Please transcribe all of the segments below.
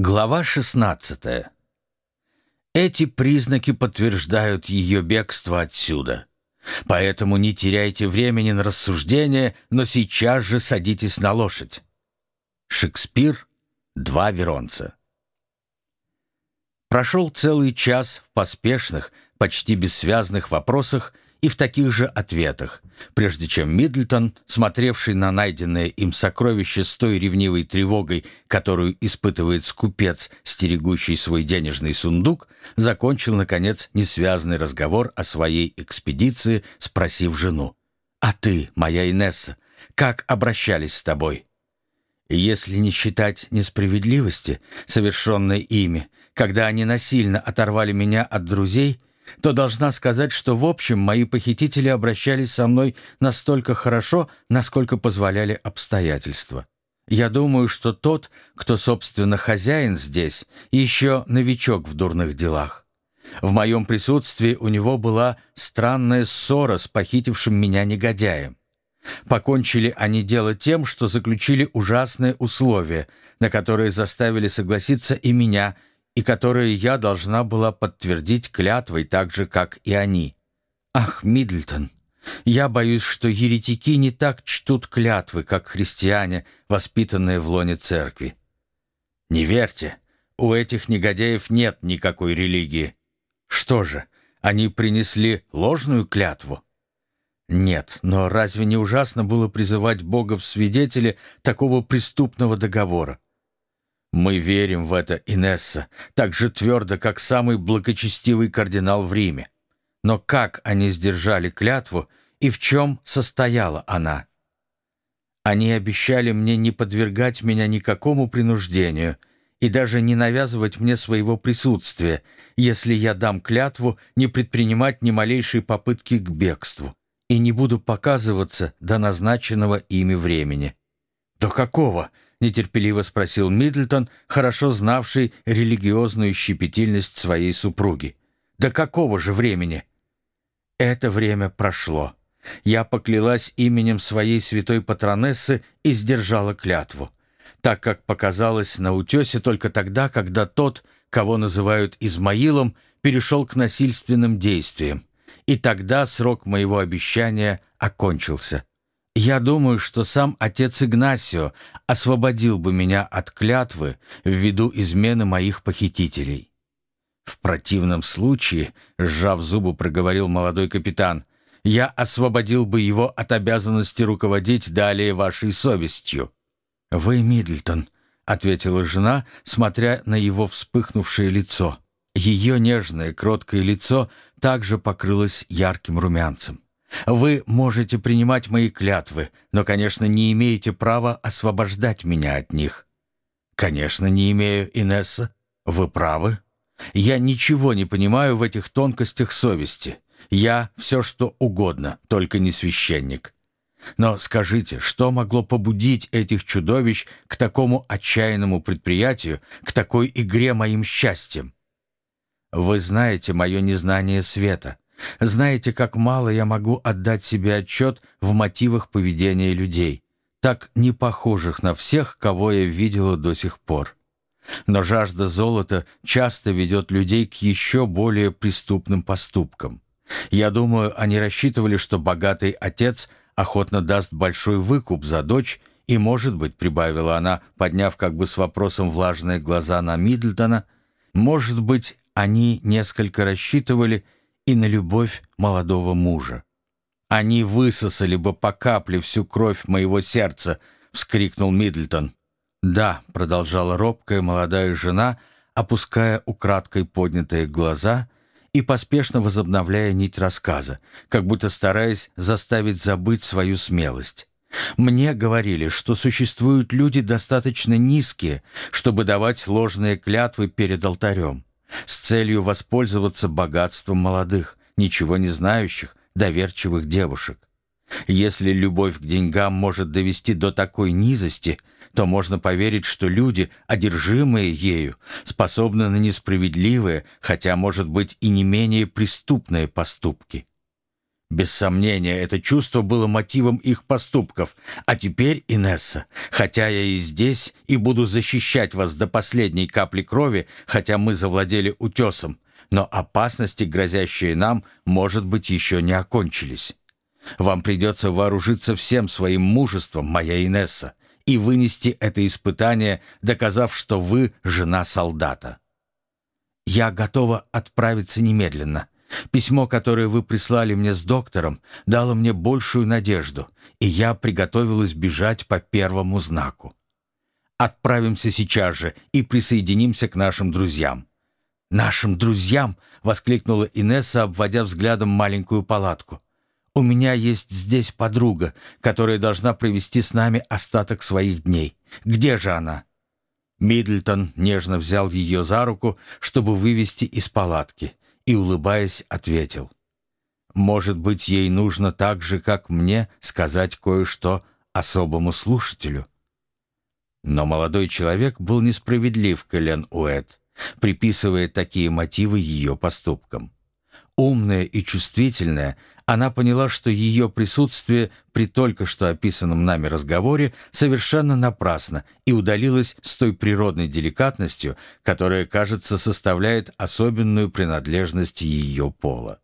Глава 16. Эти признаки подтверждают ее бегство отсюда. Поэтому не теряйте времени на рассуждения, но сейчас же садитесь на лошадь. Шекспир. Два веронца. Прошел целый час в поспешных, почти бессвязных вопросах и в таких же ответах, прежде чем Миддлтон, смотревший на найденное им сокровище с той ревнивой тревогой, которую испытывает скупец, стерегущий свой денежный сундук, закончил, наконец, несвязный разговор о своей экспедиции, спросив жену. «А ты, моя Инесса, как обращались с тобой?» Если не считать несправедливости, совершенной ими, когда они насильно оторвали меня от друзей, то должна сказать, что в общем мои похитители обращались со мной настолько хорошо, насколько позволяли обстоятельства. Я думаю, что тот, кто, собственно, хозяин здесь, еще новичок в дурных делах. В моем присутствии у него была странная ссора с похитившим меня негодяем. Покончили они дело тем, что заключили ужасные условия, на которые заставили согласиться и меня, и которые я должна была подтвердить клятвой так же, как и они. Ах, Миддлтон, я боюсь, что еретики не так чтут клятвы, как христиане, воспитанные в лоне церкви. Не верьте, у этих негодяев нет никакой религии. Что же, они принесли ложную клятву? Нет, но разве не ужасно было призывать Бога в свидетели такого преступного договора? Мы верим в это, Инесса, так же твердо, как самый благочестивый кардинал в Риме. Но как они сдержали клятву и в чем состояла она? Они обещали мне не подвергать меня никакому принуждению и даже не навязывать мне своего присутствия, если я дам клятву не предпринимать ни малейшей попытки к бегству и не буду показываться до назначенного ими времени. «До какого?» — нетерпеливо спросил Миддлтон, хорошо знавший религиозную щепетильность своей супруги. «До какого же времени?» «Это время прошло. Я поклялась именем своей святой патронессы и сдержала клятву, так как показалось на утесе только тогда, когда тот, кого называют Измаилом, перешел к насильственным действиям, и тогда срок моего обещания окончился. Я думаю, что сам отец Игнасио освободил бы меня от клятвы ввиду измены моих похитителей. В противном случае, сжав зубы, проговорил молодой капитан, я освободил бы его от обязанности руководить далее вашей совестью. «Вы, Миддлтон», — ответила жена, смотря на его вспыхнувшее лицо. Ее нежное, кроткое лицо также покрылось ярким румянцем. Вы можете принимать мои клятвы, но, конечно, не имеете права освобождать меня от них. Конечно, не имею, Инесса. Вы правы. Я ничего не понимаю в этих тонкостях совести. Я все что угодно, только не священник. Но скажите, что могло побудить этих чудовищ к такому отчаянному предприятию, к такой игре моим счастьем? Вы знаете мое незнание света. Знаете, как мало я могу отдать себе отчет в мотивах поведения людей, так не похожих на всех, кого я видела до сих пор. Но жажда золота часто ведет людей к еще более преступным поступкам. Я думаю, они рассчитывали, что богатый отец охотно даст большой выкуп за дочь, и, может быть, прибавила она, подняв как бы с вопросом влажные глаза на Миддлтона, может быть, они несколько рассчитывали, и на любовь молодого мужа. «Они высосали бы по капле всю кровь моего сердца!» — вскрикнул Миддлтон. «Да», — продолжала робкая молодая жена, опуская украдкой поднятые глаза и поспешно возобновляя нить рассказа, как будто стараясь заставить забыть свою смелость. «Мне говорили, что существуют люди достаточно низкие, чтобы давать ложные клятвы перед алтарем с целью воспользоваться богатством молодых, ничего не знающих, доверчивых девушек. Если любовь к деньгам может довести до такой низости, то можно поверить, что люди, одержимые ею, способны на несправедливые, хотя, может быть, и не менее преступные поступки. Без сомнения, это чувство было мотивом их поступков. А теперь, Инесса, хотя я и здесь, и буду защищать вас до последней капли крови, хотя мы завладели утесом, но опасности, грозящие нам, может быть, еще не окончились. Вам придется вооружиться всем своим мужеством, моя Инесса, и вынести это испытание, доказав, что вы жена солдата. Я готова отправиться немедленно. Письмо, которое вы прислали мне с доктором, дало мне большую надежду, и я приготовилась бежать по первому знаку. Отправимся сейчас же и присоединимся к нашим друзьям. «Нашим друзьям!» — воскликнула Инесса, обводя взглядом маленькую палатку. «У меня есть здесь подруга, которая должна провести с нами остаток своих дней. Где же она?» Мидлтон нежно взял ее за руку, чтобы вывести из палатки и, улыбаясь, ответил. «Может быть, ей нужно так же, как мне, сказать кое-что особому слушателю?» Но молодой человек был несправедлив к Элен Уэт, приписывая такие мотивы ее поступкам. Умная и чувствительная, она поняла, что ее присутствие при только что описанном нами разговоре совершенно напрасно и удалилась с той природной деликатностью, которая, кажется, составляет особенную принадлежность ее пола.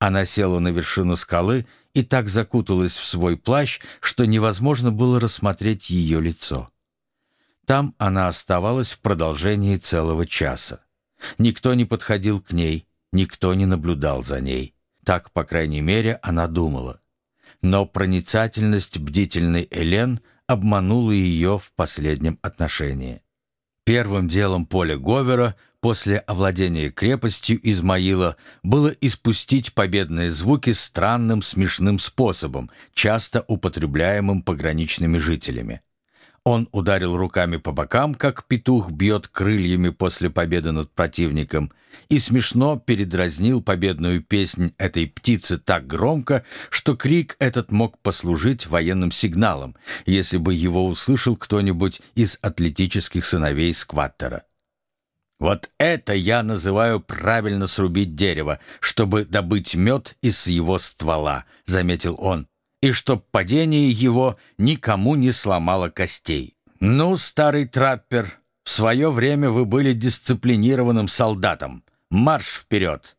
Она села на вершину скалы и так закуталась в свой плащ, что невозможно было рассмотреть ее лицо. Там она оставалась в продолжении целого часа. Никто не подходил к ней, никто не наблюдал за ней. Так, по крайней мере, она думала. Но проницательность бдительной Элен обманула ее в последнем отношении. Первым делом Поля Говера после овладения крепостью Измаила было испустить победные звуки странным смешным способом, часто употребляемым пограничными жителями. Он ударил руками по бокам, как петух бьет крыльями после победы над противником, и смешно передразнил победную песнь этой птицы так громко, что крик этот мог послужить военным сигналом, если бы его услышал кто-нибудь из атлетических сыновей Скваттера. «Вот это я называю правильно срубить дерево, чтобы добыть мед из его ствола», — заметил он и чтоб падение его никому не сломало костей. Ну, старый траппер, в свое время вы были дисциплинированным солдатом. Марш вперед!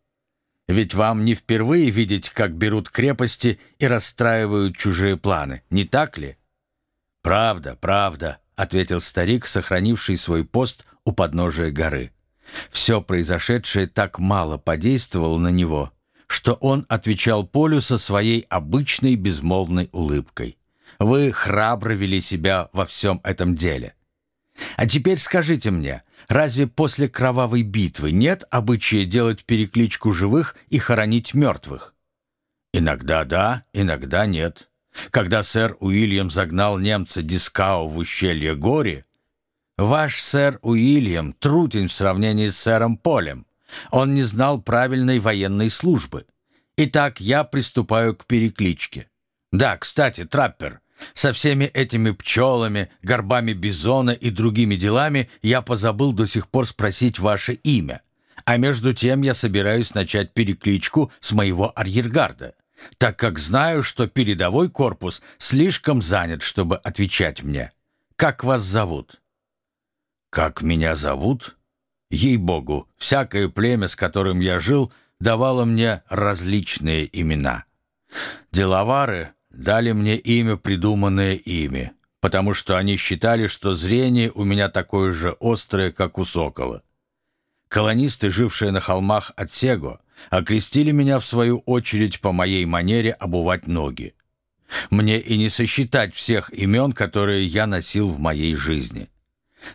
Ведь вам не впервые видеть, как берут крепости и расстраивают чужие планы, не так ли? «Правда, правда», — ответил старик, сохранивший свой пост у подножия горы. Все произошедшее так мало подействовало на него, что он отвечал Полю со своей обычной безмолвной улыбкой. «Вы храбро вели себя во всем этом деле. А теперь скажите мне, разве после кровавой битвы нет обычая делать перекличку живых и хоронить мертвых?» «Иногда да, иногда нет. Когда сэр Уильям загнал немца Дискау в ущелье Гори, ваш сэр Уильям трутень в сравнении с сэром Полем. Он не знал правильной военной службы. Итак, я приступаю к перекличке. Да, кстати, траппер, со всеми этими пчелами, горбами бизона и другими делами я позабыл до сих пор спросить ваше имя. А между тем я собираюсь начать перекличку с моего арьергарда, так как знаю, что передовой корпус слишком занят, чтобы отвечать мне. Как вас зовут? Как меня зовут? Ей-богу, всякое племя, с которым я жил, давало мне различные имена. Деловары дали мне имя, придуманное ими, потому что они считали, что зрение у меня такое же острое, как у сокола. Колонисты, жившие на холмах от Сего, окрестили меня в свою очередь по моей манере обувать ноги. Мне и не сосчитать всех имен, которые я носил в моей жизни.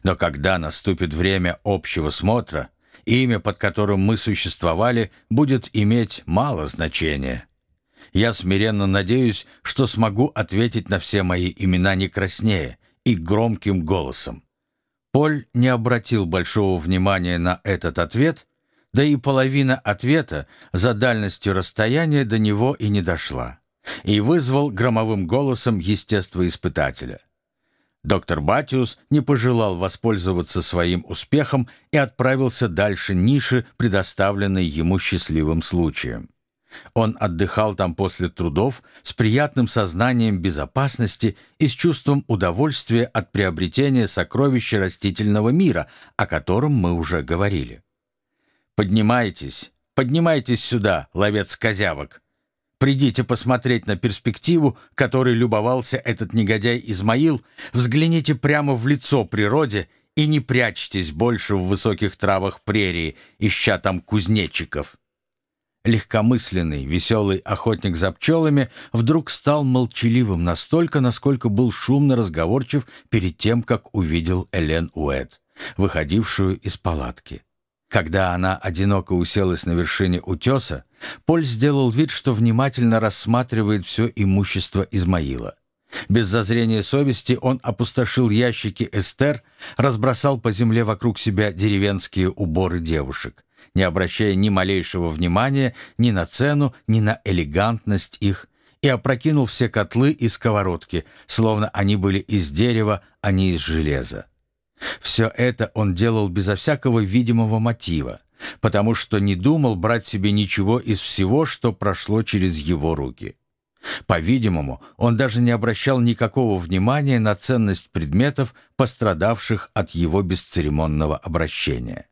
Но когда наступит время общего смотра, имя, под которым мы существовали, будет иметь мало значения. Я смиренно надеюсь, что смогу ответить на все мои имена не краснее и громким голосом. Поль не обратил большого внимания на этот ответ, да и половина ответа за дальностью расстояния до него и не дошла, и вызвал громовым голосом естествоиспытателя — Доктор Батиус не пожелал воспользоваться своим успехом и отправился дальше ниши, предоставленной ему счастливым случаем. Он отдыхал там после трудов с приятным сознанием безопасности и с чувством удовольствия от приобретения сокровища растительного мира, о котором мы уже говорили. «Поднимайтесь, поднимайтесь сюда, ловец козявок. Придите посмотреть на перспективу, которой любовался этот негодяй Измаил, взгляните прямо в лицо природе и не прячьтесь больше в высоких травах прерии, ища там кузнечиков». Легкомысленный, веселый охотник за пчелами вдруг стал молчаливым настолько, насколько был шумно разговорчив перед тем, как увидел Элен Уэд, выходившую из палатки. Когда она одиноко уселась на вершине утеса, Поль сделал вид, что внимательно рассматривает все имущество Измаила. Без зазрения совести он опустошил ящики Эстер, разбросал по земле вокруг себя деревенские уборы девушек, не обращая ни малейшего внимания ни на цену, ни на элегантность их, и опрокинул все котлы и сковородки, словно они были из дерева, а не из железа. Все это он делал безо всякого видимого мотива, потому что не думал брать себе ничего из всего, что прошло через его руки. По-видимому, он даже не обращал никакого внимания на ценность предметов, пострадавших от его бесцеремонного обращения.